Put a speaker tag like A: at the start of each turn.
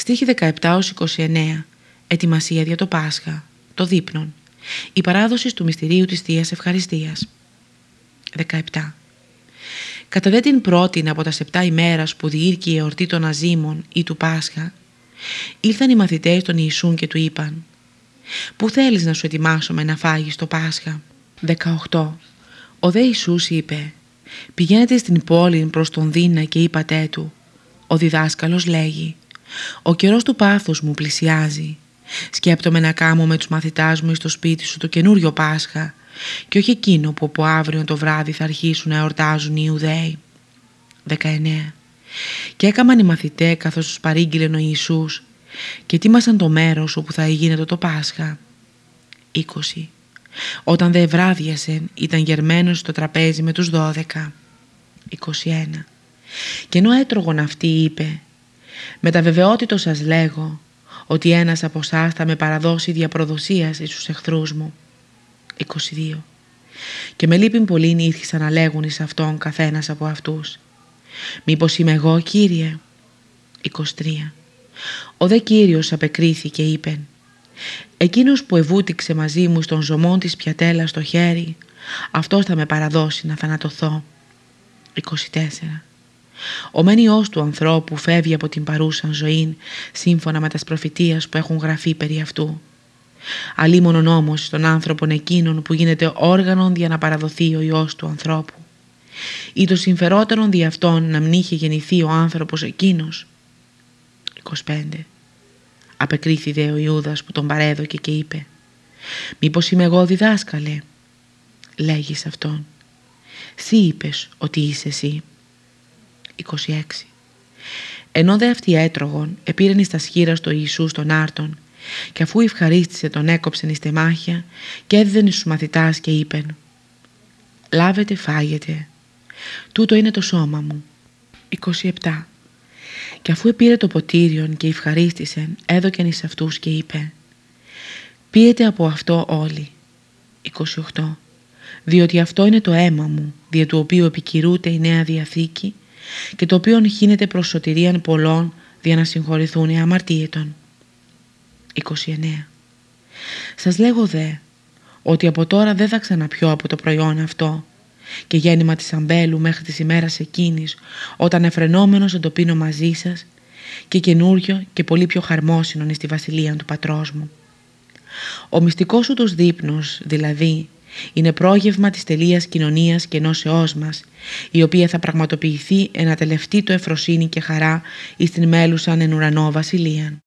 A: Στοίχη 17-29. Ετοιμασία για το Πάσχα. Το δείπνον. Η παράδοση του μυστηρίου της Θείας Ευχαριστίας. 17. Κατά δε την πρώτη από τα σεπτά ημέρας που διήρκει η εορτή των Αζήμων ή του Πάσχα, ήλθαν οι μαθητές των Ιησούν και του είπαν «Πού θέλεις να σου ετοιμάσουμε να φάγεις το Πάσχα» 18. Ο δε Ιησούς είπε «Πηγαίνετε στην πόλη προς τον Δίνα και είπατε του Ο διδάσκαλος λέγει «Ο καιρός του πάθους μου πλησιάζει Σκέπτομαι να κάμω με τους μαθητάς μου στο σπίτι σου το καινούριο Πάσχα και όχι εκείνο που από αύριο το βράδυ θα αρχίσουν να εορτάζουν οι Ιουδαίοι. 19. Και έκαμαν οι μαθητέ καθώς τους παρήγγειλε ο Ιησούς και ετοίμασαν το μέρος όπου θα γίνεται το Πάσχα. 20. Όταν δε βράδιασε ήταν γερμένος στο τραπέζι με τους 12. 21. Και ενώ έτρωγον αυτή είπε «Με τα βεβαιότητο σας λέγω ότι ένας από εσάς θα με παραδώσει διαπροδοσίας εις τους εχθρούς μου». 22. Και με λύπην πολύ ήρθαν να λέγουν εις αυτόν καθένας από αυτούς. «Μήπως είμαι εγώ, Κύριε» 23. Ο δε Κύριος απεκρίθηκε είπεν «Εκείνος που ευούτηξε μαζί μου στον ζωμόν της πιατέλας στο χέρι, αυτός θα με παραδώσει να θανατωθώ». 24. Ο μένιος του ανθρώπου φεύγει από την παρούσα ζωή σύμφωνα με τας προφητείας που έχουν γραφεί περί αυτού. Αλίμονον όμως στον άνθρωπον εκείνον που γίνεται όργανον για να παραδοθεί ο Υιός του ανθρώπου. Ή το συμφερότερον δι' αυτόν να μην είχε γεννηθεί ο άνθρωπος εκείνος. 25. Απεκρίθη δε ο Ιούδας που τον παρέδωκε και είπε «Μήπως είμαι εγώ διδάσκαλε» λέγεις σε αυτόν «Σύ είπες ότι είσαι εσύ» 26. Ενώ δε αυτοί έτρωγον, επήρεν εις τα σχήρα στο Ιησού στον Άρτον και αφού ευχαρίστησε τον έκοψεν εις τεμάχια και έδιδεν εις τους μαθητάς και είπεν «Λάβετε φάγετε, τούτο είναι το σώμα μου». 27. Και αφού επήρε το ποτήριον και ευχαρίστησεν, έδωκεν εις αυτούς και είπε «Πίετε από αυτό όλοι». 28. Διότι αυτό είναι το αίμα μου, δια του οποίου επικυρούται η Νέα Διαθήκη και το οποίο χύνεται προς σωτηρίαν πολλών δια να συγχωρηθούν οι αμαρτίετων. 29. Σας λέγω δε ότι από τώρα δεν θα ξαναπιώ από το προϊόν αυτό και γέννημα της αμπέλου μέχρι της ημέρας εκείνης όταν εφρενόμενος θα το πίνω μαζί σας και καινούριο και πολύ πιο χαρμόσυνον στη βασιλεία του πατρός μου. Ο μυστικός σου τους δείπνος, δηλαδή, είναι πρόγευμα της τελείας κοινωνίας και ενώσεώς μας, η οποία θα πραγματοποιηθεί ένα τελευταίο εφροσύνη και χαρά εις την μέλουσαν εν ουρανό βασιλείαν.